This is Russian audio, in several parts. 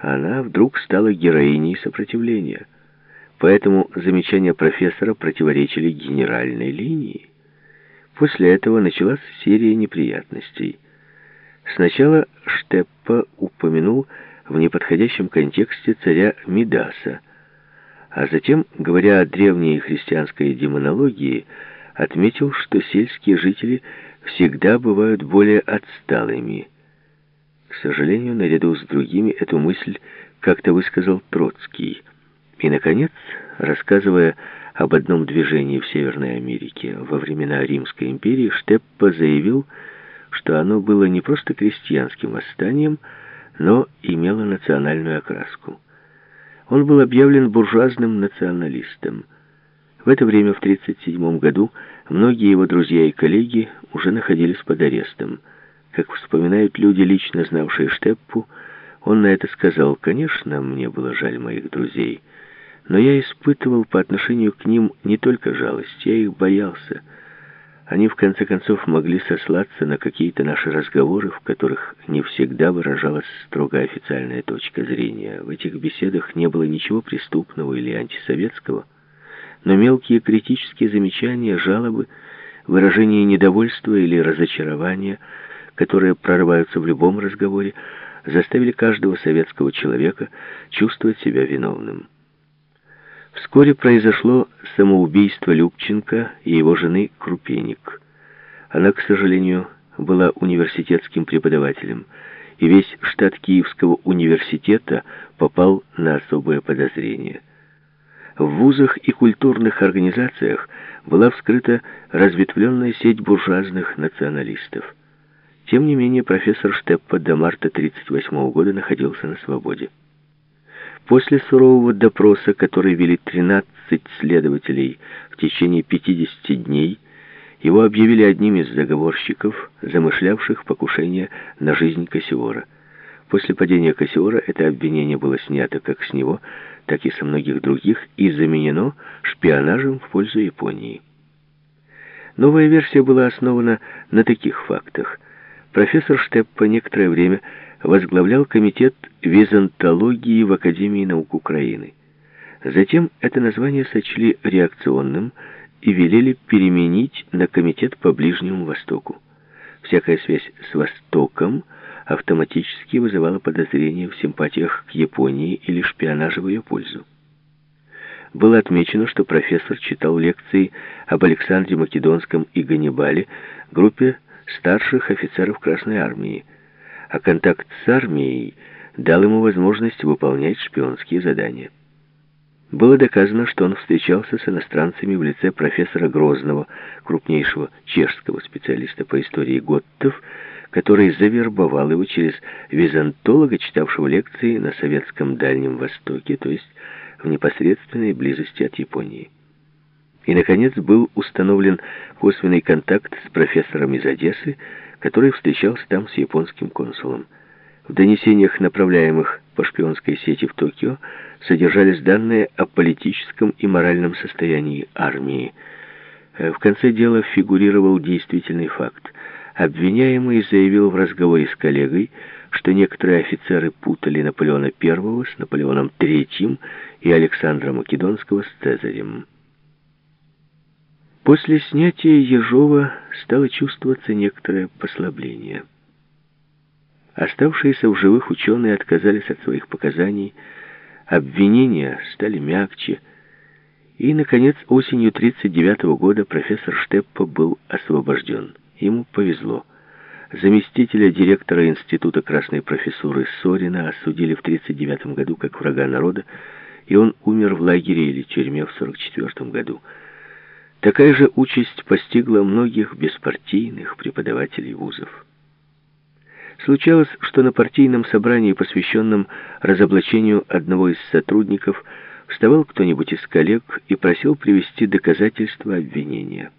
она вдруг стала героиней сопротивления. Поэтому замечания профессора противоречили генеральной линии. После этого началась серия неприятностей. Сначала Штеппа упомянул в неподходящем контексте царя Мидаса, а затем, говоря о древней христианской демонологии, отметил, что сельские жители всегда бывают более отсталыми. К сожалению, наряду с другими эту мысль как-то высказал Троцкий. И, наконец, рассказывая об одном движении в Северной Америке во времена Римской империи, Штеппа заявил, что оно было не просто крестьянским восстанием, но имело национальную окраску. Он был объявлен буржуазным националистом. В это время, в 1937 году, многие его друзья и коллеги уже находились под арестом. Как вспоминают люди, лично знавшие Штеппу, он на это сказал, «Конечно, мне было жаль моих друзей, но я испытывал по отношению к ним не только жалость, я их боялся». Они, в конце концов, могли сослаться на какие-то наши разговоры, в которых не всегда выражалась строго официальная точка зрения. В этих беседах не было ничего преступного или антисоветского, но мелкие критические замечания, жалобы, выражение недовольства или разочарования, которые прорываются в любом разговоре, заставили каждого советского человека чувствовать себя виновным. Вскоре произошло самоубийство Любченко и его жены Крупеник. Она, к сожалению, была университетским преподавателем, и весь штат Киевского университета попал на особое подозрение. В вузах и культурных организациях была вскрыта разветвленная сеть буржуазных националистов. Тем не менее, профессор Штеппа до марта 1938 года находился на свободе. После сурового допроса, который вели 13 следователей в течение 50 дней, его объявили одним из заговорщиков, замышлявших покушение на жизнь Кассиора. После падения Кассиора это обвинение было снято как с него, так и со многих других и заменено шпионажем в пользу Японии. Новая версия была основана на таких фактах. Профессор Штеппа некоторое время возглавлял комитет византологии в Академии наук Украины. Затем это название сочли реакционным и велели переменить на комитет по Ближнему Востоку. Всякая связь с Востоком автоматически вызывала подозрения в симпатиях к Японии или шпионаже в ее пользу. Было отмечено, что профессор читал лекции об Александре Македонском и Ганнибале группе старших офицеров Красной Армии, а контакт с армией дал ему возможность выполнять шпионские задания. Было доказано, что он встречался с иностранцами в лице профессора Грозного, крупнейшего чешского специалиста по истории готтов, который завербовал его через византолога, читавшего лекции на советском Дальнем Востоке, то есть в непосредственной близости от Японии. И, наконец, был установлен косвенный контакт с профессором из Одессы, который встречался там с японским консулом. В донесениях, направляемых по шпионской сети в Токио, содержались данные о политическом и моральном состоянии армии. Э, в конце дела фигурировал действительный факт. Обвиняемый заявил в разговоре с коллегой, что некоторые офицеры путали Наполеона I с Наполеоном III и Александра Македонского с Цезарем. После снятия Ежова стало чувствоваться некоторое послабление. Оставшиеся в живых ученые отказались от своих показаний, обвинения стали мягче, и, наконец, осенью 1939 года профессор Штеппа был освобожден. Ему повезло. Заместителя директора Института Красной Профессуры Сорина осудили в 1939 году как врага народа, и он умер в лагере или тюрьме в 1944 году. Такая же участь постигла многих беспартийных преподавателей вузов. Случалось, что на партийном собрании, посвященном разоблачению одного из сотрудников, вставал кто-нибудь из коллег и просил привести доказательства обвинения.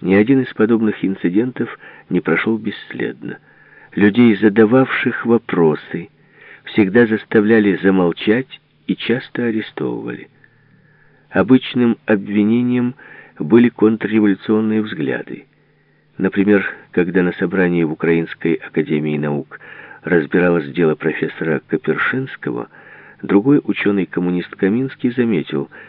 Ни один из подобных инцидентов не прошел бесследно. Людей, задававших вопросы, всегда заставляли замолчать и часто арестовывали. Обычным обвинением – были контрреволюционные взгляды. Например, когда на собрании в Украинской академии наук разбиралось дело профессора Копершинского, другой ученый-коммунист Каминский заметил –